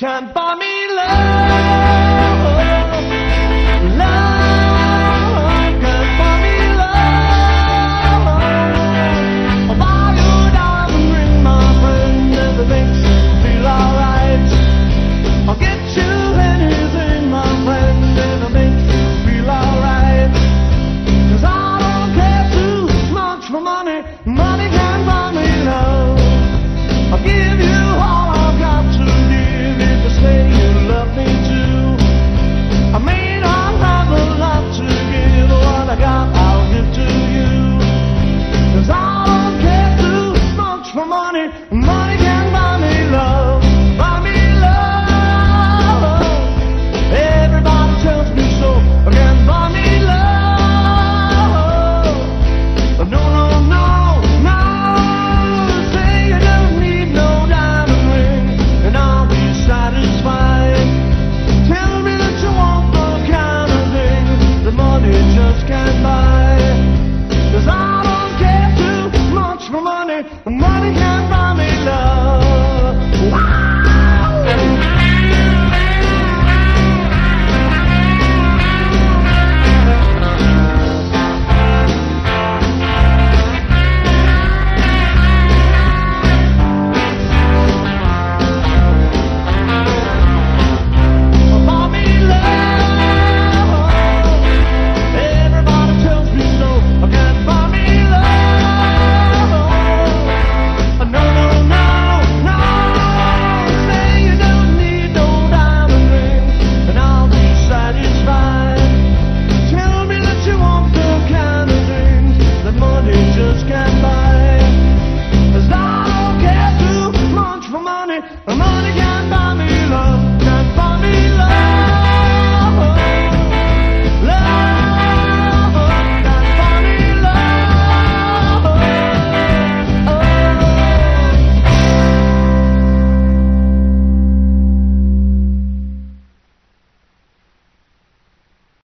Can't buy me love. Money. Can't buy me love.